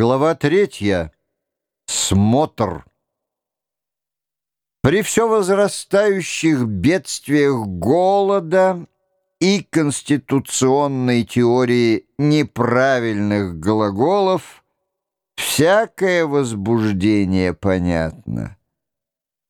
Глава третья. Смотр. При все возрастающих бедствиях голода и конституционной теории неправильных глаголов всякое возбуждение понятно.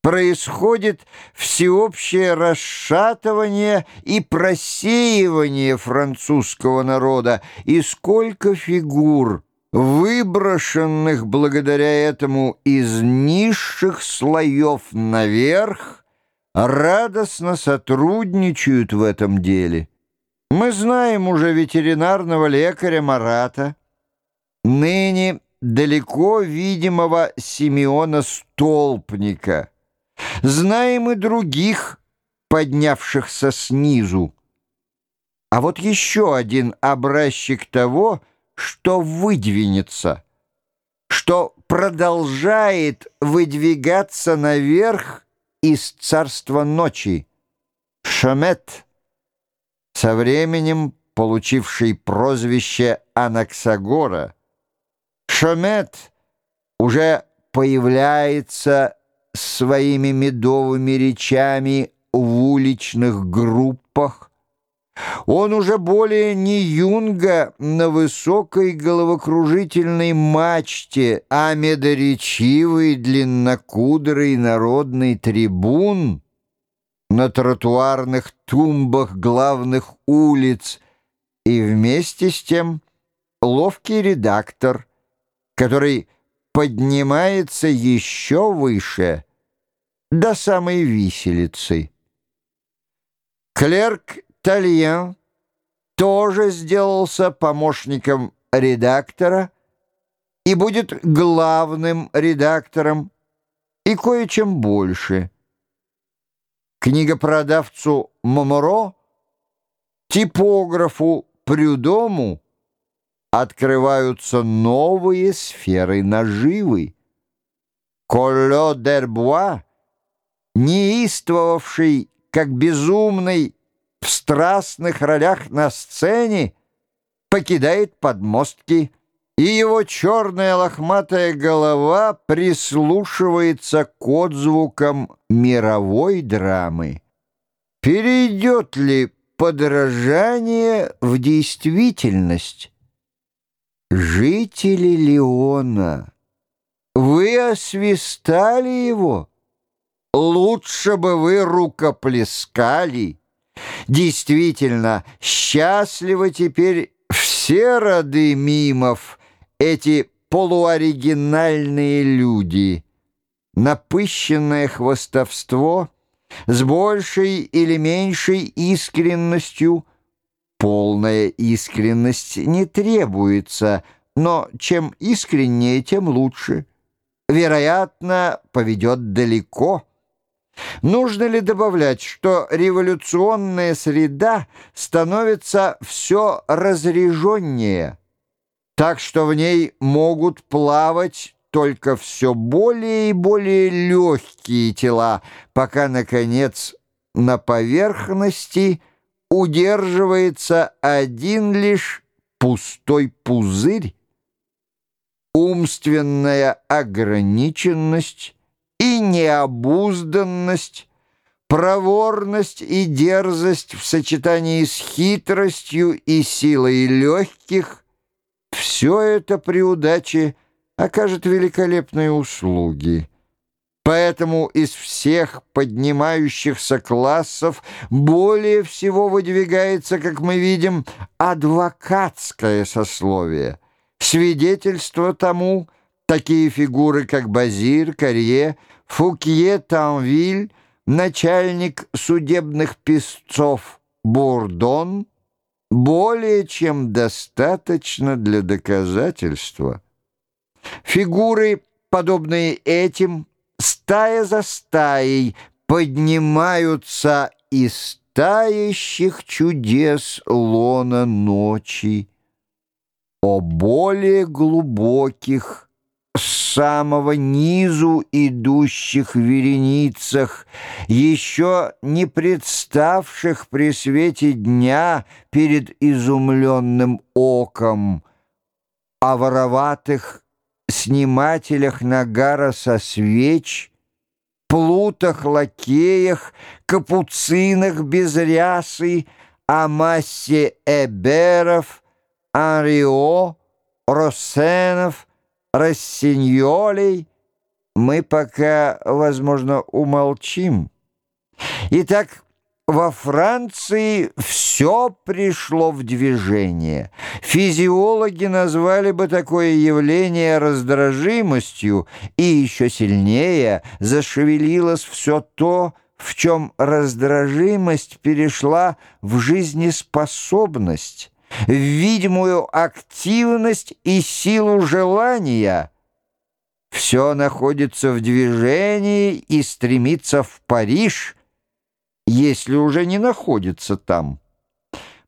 Происходит всеобщее расшатывание и просеивание французского народа, и сколько фигур – выброшенных благодаря этому из низших слоев наверх, радостно сотрудничают в этом деле. Мы знаем уже ветеринарного лекаря Марата, ныне далеко видимого Симеона Столпника. Знаем и других, поднявшихся снизу. А вот еще один образчик того, выдвинется, что продолжает выдвигаться наверх из царства ночи. Шамет, со временем получивший прозвище Анаксагора, Шамет уже появляется своими медовыми речами в уличных группах, он уже более не юнга на высокой головокружительной мачте, а медоречивый длиннокудрый народный трибун на тротуарных тумбах главных улиц и вместе с тем ловкий редактор, который поднимается еще выше, до самой виселицы. Клерк Тальян тоже сделался помощником редактора и будет главным редактором и кое-чем больше. Книгопродавцу Моморо, типографу Прюдому открываются новые сферы наживы. Колло Дербуа, неистовавший как безумный в страстных ролях на сцене покидает подмостки, и его черная лохматая голова прислушивается к отзвукам мировой драмы. Перейдет ли подражание в действительность? Жители Леона, вы освистали его? Лучше бы вы рукоплескали. Действительно, счастливы теперь все роды мимов, эти полуоригинальные люди. Напыщенное хвостовство с большей или меньшей искренностью. Полная искренность не требуется, но чем искреннее, тем лучше. Вероятно, поведет далеко. Нужно ли добавлять, что революционная среда становится все разреженнее, так что в ней могут плавать только все более и более легкие тела, пока, наконец, на поверхности удерживается один лишь пустой пузырь, умственная ограниченность, и необузданность, проворность и дерзость в сочетании с хитростью и силой легких — все это при удаче окажет великолепные услуги. Поэтому из всех поднимающихся классов более всего выдвигается, как мы видим, адвокатское сословие. Свидетельство тому — Такие фигуры, как Базир, Карье, Фукье Танвиль, начальник судебных песцов Бурдон, более чем достаточно для доказательства. Фигуры, подобные этим, стая за стаей поднимаются из тающих чудес лона ночи. О более глубоких, самого низу идущих вереницах, еще не представших при свете дня перед изумленным оком, о вороватых снимателях нагара со свеч, плутах, лакеях, капуцинах без рясы, о массе эберов, Анрио, Россенов, Рассиньолей мы пока, возможно, умолчим. Итак, во Франции все пришло в движение. Физиологи назвали бы такое явление раздражимостью, и еще сильнее зашевелилось все то, в чем раздражимость перешла в жизнеспособность, видимую активность и силу желания. Все находится в движении и стремится в Париж – если уже не находится там.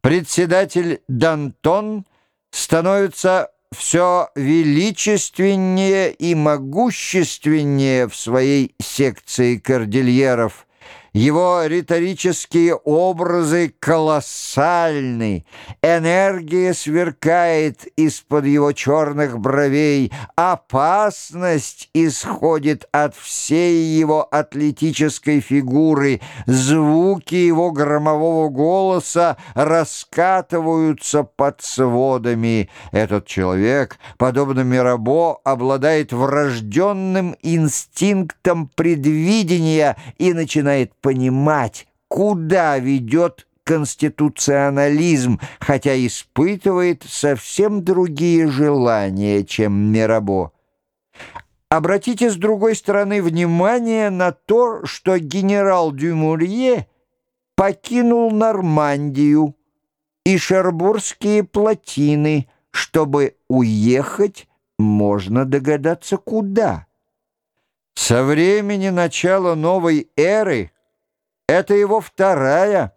Председатель Дантон становится все величественнее и могущественнее в своей секции кордильеров – его риторические образы колоссальны, энергия сверкает из-под его черных бровей, опасность исходит от всей его атлетической фигуры, звуки его громового голоса раскатываются под сводами. Этот человек, подобно Мирабо, обладает врожденным инстинктом предвидения и начинает понимать, куда ведет конституционализм, хотя испытывает совсем другие желания, чем Мирабо. Обратите с другой стороны внимание на то, что генерал Дюмурье покинул Нормандию и Шербургские плотины, чтобы уехать, можно догадаться, куда. Со времени начала новой эры это его вторая,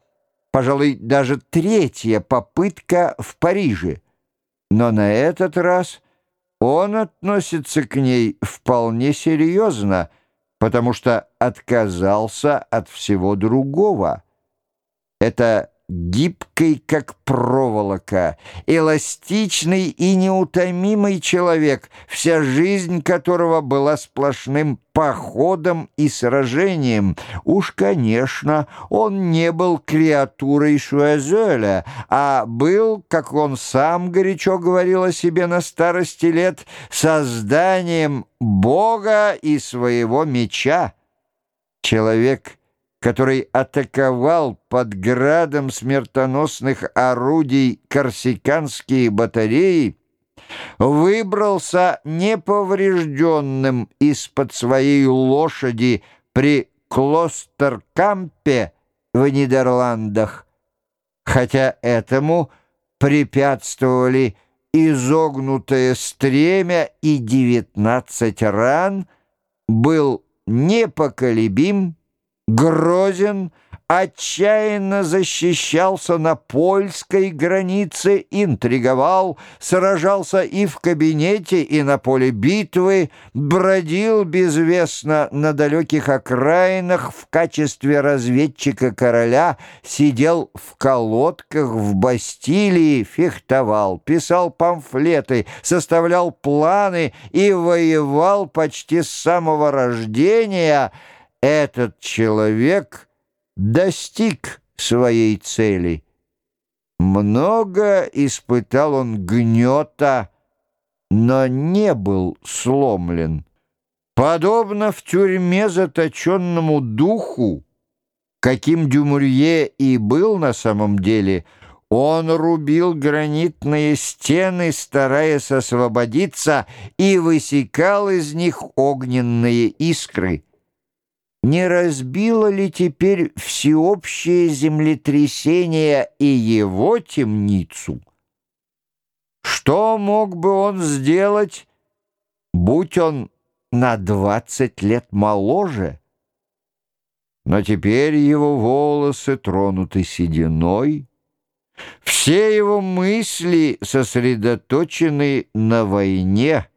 пожалуй, даже третья попытка в Париже. Но на этот раз он относится к ней вполне серьезно, потому что отказался от всего другого. Это гибкий, как проволока, эластичный и неутомимый человек, вся жизнь которого была сплошным походом и сражением. Уж, конечно, он не был креатурой Шуазеля, а был, как он сам горячо говорил о себе на старости лет, созданием Бога и своего меча. Человек — который атаковал под градом смертоносных орудий корсиканские батареи, выбрался неповрежденным из-под своей лошади при Клостеркампе в Нидерландах, хотя этому препятствовали изогнутое стремя и девятнадцать ран, был непоколебим, грозен, отчаянно защищался на польской границе, интриговал, сражался и в кабинете, и на поле битвы, бродил безвестно на далеких окраинах в качестве разведчика короля, сидел в колодках в Бастилии, фехтовал, писал памфлеты, составлял планы и воевал почти с самого рождения — этот человек достиг своей цели. Много испытал он гнета, но не был сломлен. Подобно в тюрьме заточенному духу, каким Дюмурье и был на самом деле, он рубил гранитные стены, стараясь освободиться, и высекал из них огненные искры. Не разбило ли теперь всеобщее землетрясение и его темницу? Что мог бы он сделать, будь он на двадцать лет моложе? Но теперь его волосы тронуты сединой, все его мысли сосредоточены на войне.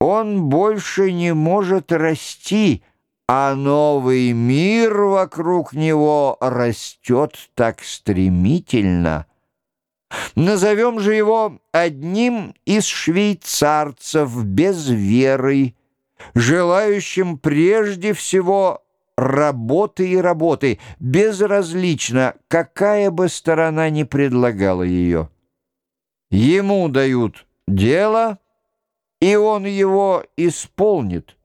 Он больше не может расти, а новый мир вокруг него растет так стремительно. Назовем же его одним из швейцарцев без веры, желающим прежде всего работы и работы, безразлично, какая бы сторона ни предлагала ее. Ему дают дело, и он его исполнит.